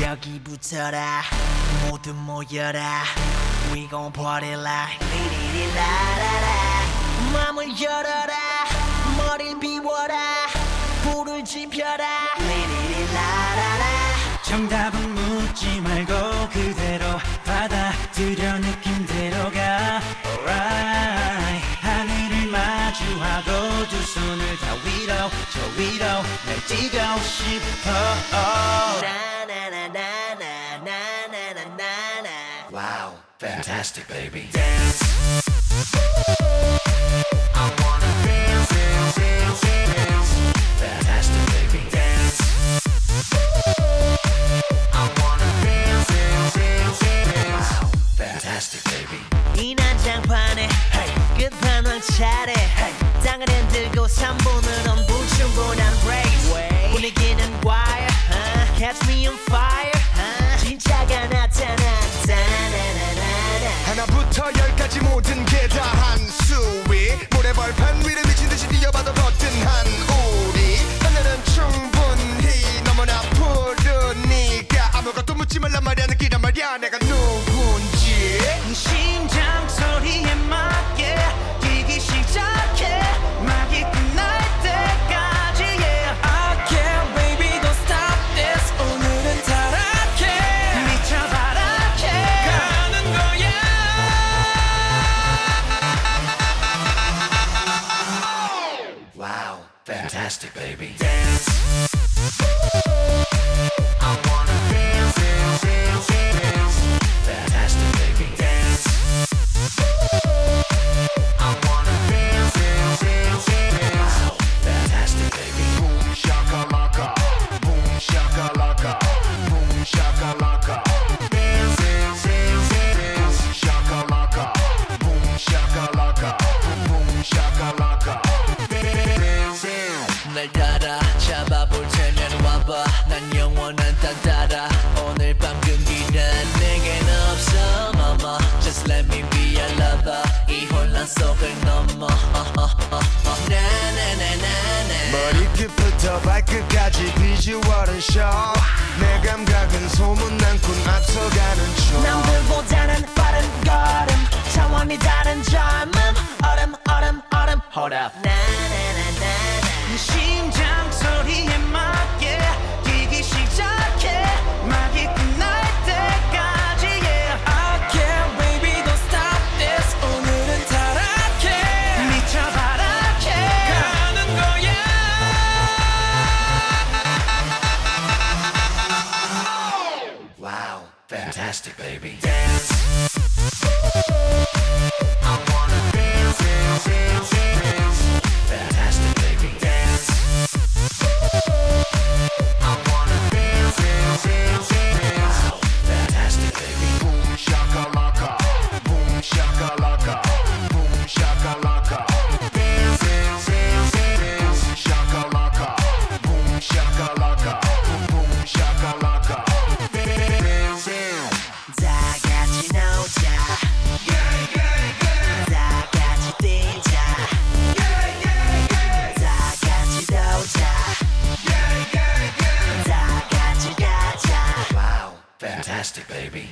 여기부터라. 모두 모여라. We gon' party like 리리리라라라. 맘을 열어라. 머리를 비워라. 불을 지펴라. 리리리라라라. 정답은 묻지 말고 그대로 받아들여 느낌대로 가. Alright. 하늘을 마주하고 두 손을 다 위로 저 위로 날 뛰고 싶어. 나 이 난장판에 끝판왕 차례. 땅을 흔들고 3분은 엄부충분한 하나부터 열까지 모든 게 다 한 수위. 모래벌판 위를 미친 듯이 뛰어봐도 거 fantastic, baby. dance. I wanna 속을 넘어. 나나나나나. 머리끝부터 발끝까지 비주얼은 show. 내 감각은 소문난군 앞서가는 중 남들보다는 빠른 걸음. 차원이 다른 젊음. 얼음 얼음 얼음. Hold up. 나나나나나. 심장 Fantastic, baby. Dance. Fantastic, baby.